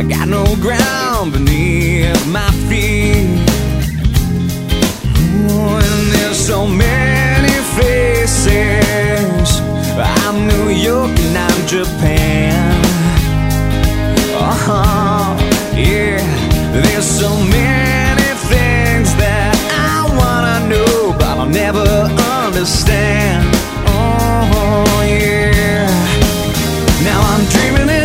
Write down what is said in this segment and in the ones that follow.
I got no ground beneath my feet. Oh, and there's so many faces. I'm New York and I'm Japan. Uh huh, yeah. There's so many things that I wanna know, but I'll never understand. Oh, yeah. Now I'm dreaming.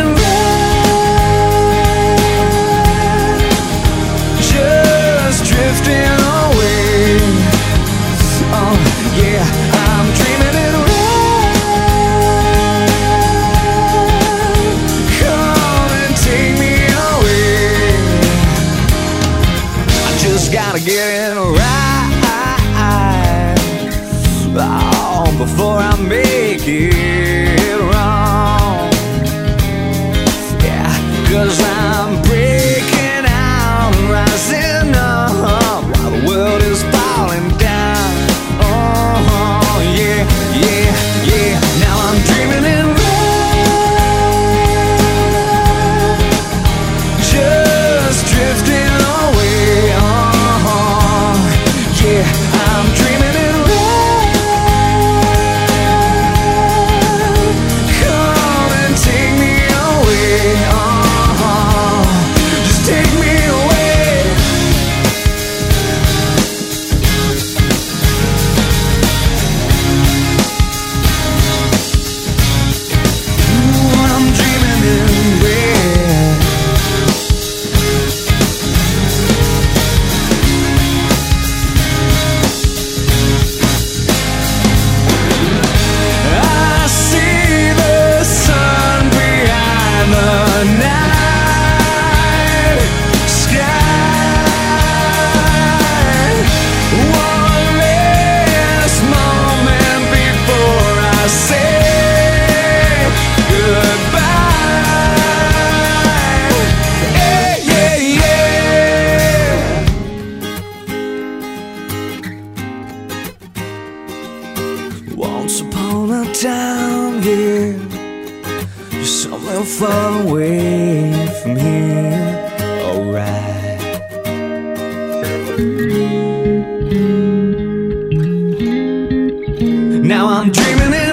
Gotta get it somewhere far away from here. Alright. Now I'm dreaming